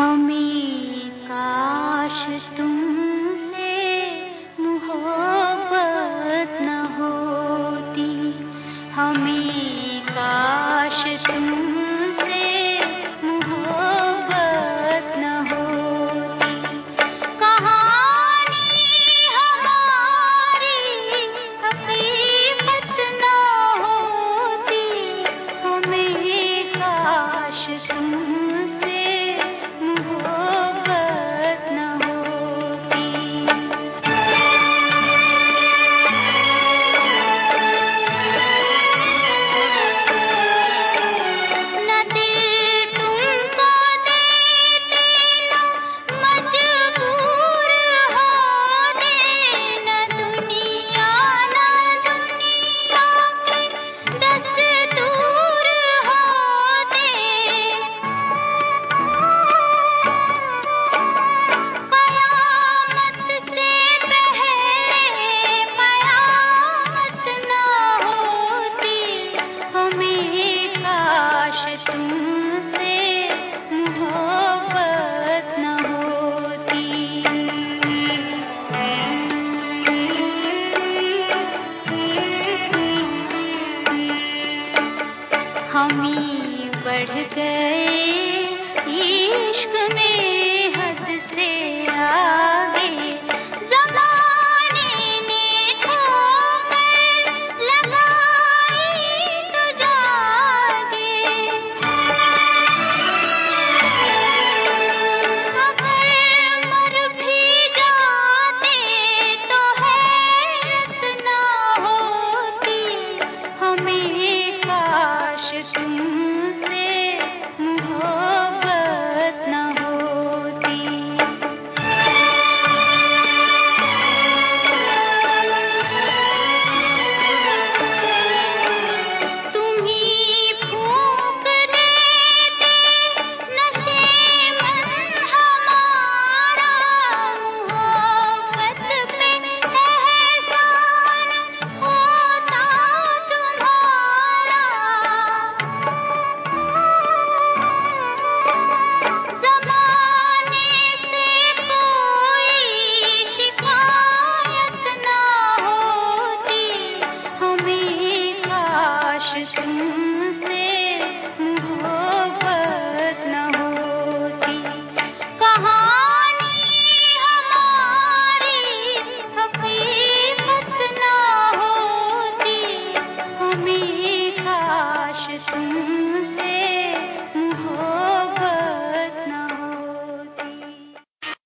हमें काश तुम हम बढ़ गए इश्क में हद से आ Krishna.